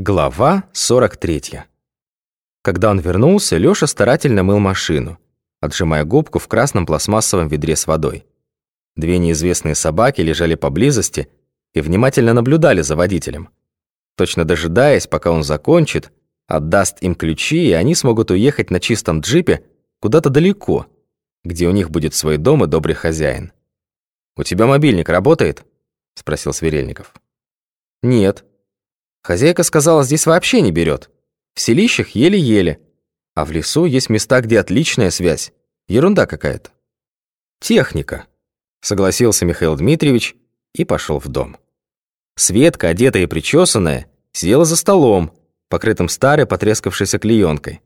Глава 43. Когда он вернулся, Лёша старательно мыл машину, отжимая губку в красном пластмассовом ведре с водой. Две неизвестные собаки лежали поблизости и внимательно наблюдали за водителем, точно дожидаясь, пока он закончит, отдаст им ключи, и они смогут уехать на чистом джипе куда-то далеко, где у них будет свой дом и добрый хозяин. «У тебя мобильник работает?» – спросил Сверельников. «Нет», Хозяйка сказала, здесь вообще не берет. В селищах еле-еле. А в лесу есть места, где отличная связь. Ерунда какая-то. Техника, согласился Михаил Дмитриевич и пошел в дом. Светка, одетая и причесанная, сидела за столом, покрытым старой потрескавшейся клеенкой.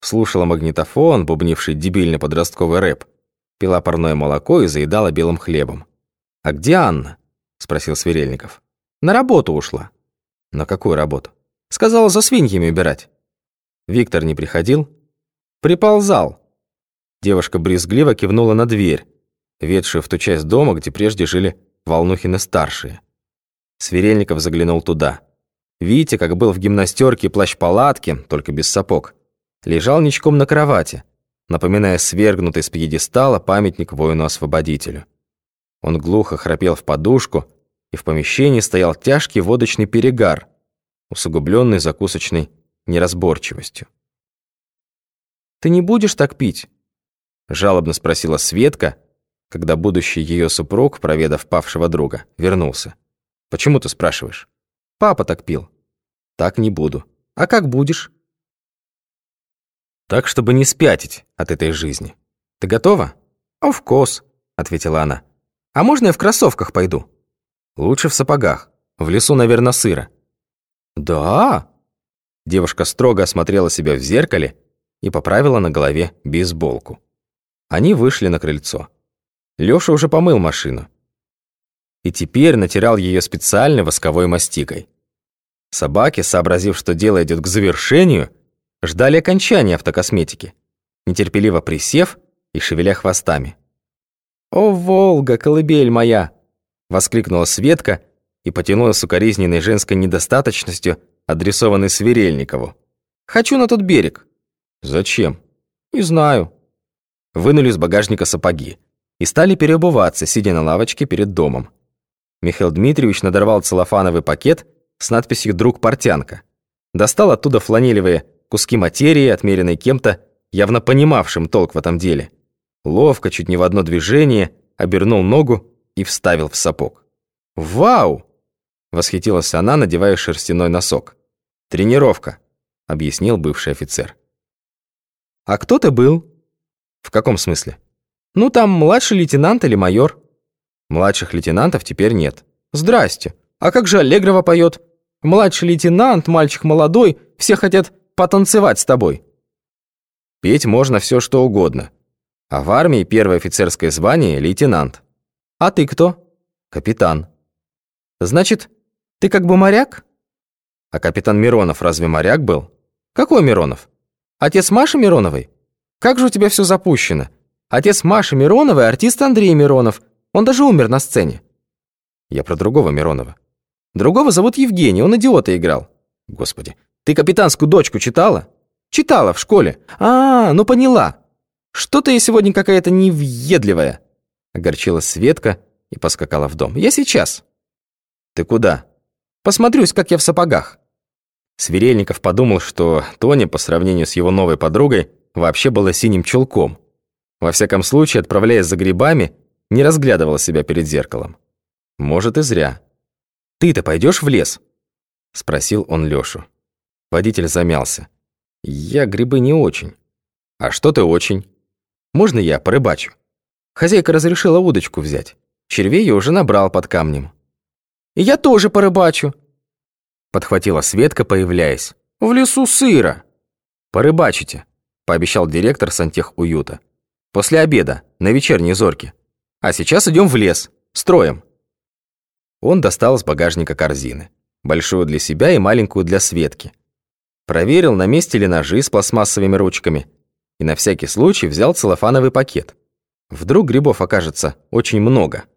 Слушала магнитофон, бубнивший дебильный подростковый рэп, пила парное молоко и заедала белым хлебом. «А где Анна?» – спросил Сверельников. «На работу ушла». На какую работу? Сказала за свиньями убирать. Виктор не приходил? Приползал. Девушка брезгливо кивнула на дверь, ведшую в ту часть дома, где прежде жили Волнухины-старшие. Сверельников заглянул туда. Витя, как был в гимнастерке плащ-палатке, только без сапог, лежал ничком на кровати, напоминая свергнутый с пьедестала памятник воину-освободителю. Он глухо храпел в подушку, и в помещении стоял тяжкий водочный перегар, усугубленный закусочной неразборчивостью. «Ты не будешь так пить?» – жалобно спросила Светка, когда будущий ее супруг, проведав павшего друга, вернулся. «Почему ты спрашиваешь?» «Папа так пил». «Так не буду». «А как будешь?» «Так, чтобы не спятить от этой жизни. Ты готова?» «Of course», — ответила она. «А можно я в кроссовках пойду?» Лучше в сапогах. В лесу, наверное, сыро». «Да?» Девушка строго осмотрела себя в зеркале и поправила на голове бейсболку. Они вышли на крыльцо. Лёша уже помыл машину. И теперь натирал ее специальной восковой мастикой. Собаки, сообразив, что дело идет к завершению, ждали окончания автокосметики, нетерпеливо присев и шевеля хвостами. «О, Волга, колыбель моя!» Воскликнула Светка и потянула с укоризненной женской недостаточностью, адресованной Сверельникову. «Хочу на тот берег». «Зачем?» «Не знаю». Вынули из багажника сапоги и стали переобуваться, сидя на лавочке перед домом. Михаил Дмитриевич надорвал целлофановый пакет с надписью «Друг портянка». Достал оттуда фланелевые куски материи, отмеренные кем-то, явно понимавшим толк в этом деле. Ловко, чуть не в одно движение, обернул ногу и вставил в сапог. «Вау!» – восхитилась она, надевая шерстяной носок. «Тренировка», – объяснил бывший офицер. «А кто ты был?» «В каком смысле?» «Ну, там младший лейтенант или майор». «Младших лейтенантов теперь нет». «Здрасте. А как же Аллегрова поет? Младший лейтенант, мальчик молодой, все хотят потанцевать с тобой». Петь можно все что угодно. А в армии первое офицерское звание – лейтенант. «А ты кто?» «Капитан». «Значит, ты как бы моряк?» «А капитан Миронов разве моряк был?» «Какой Миронов? Отец Маши Мироновой? Как же у тебя все запущено? Отец Маши Мироновой – артист Андрей Миронов. Он даже умер на сцене». «Я про другого Миронова». «Другого зовут Евгений, он идиота играл». «Господи, ты капитанскую дочку читала?» «Читала в школе. А, ну поняла. Что-то я сегодня какая-то невъедливая». Огорчилась Светка и поскакала в дом. «Я сейчас». «Ты куда?» «Посмотрюсь, как я в сапогах». Сверельников подумал, что Тоня, по сравнению с его новой подругой, вообще была синим чулком. Во всяком случае, отправляясь за грибами, не разглядывала себя перед зеркалом. Может, и зря. «Ты-то пойдешь в лес?» — спросил он Лёшу. Водитель замялся. «Я грибы не очень». «А что ты очень?» «Можно я порыбачу?» Хозяйка разрешила удочку взять. Червей я уже набрал под камнем. «И я тоже порыбачу», — подхватила Светка, появляясь. «В лесу сыро». «Порыбачите», — пообещал директор сантехуюта. «После обеда, на вечерней зорке. А сейчас идем в лес, строим». Он достал из багажника корзины. Большую для себя и маленькую для Светки. Проверил, на месте ли ножи с пластмассовыми ручками. И на всякий случай взял целлофановый пакет. Вдруг грибов окажется очень много –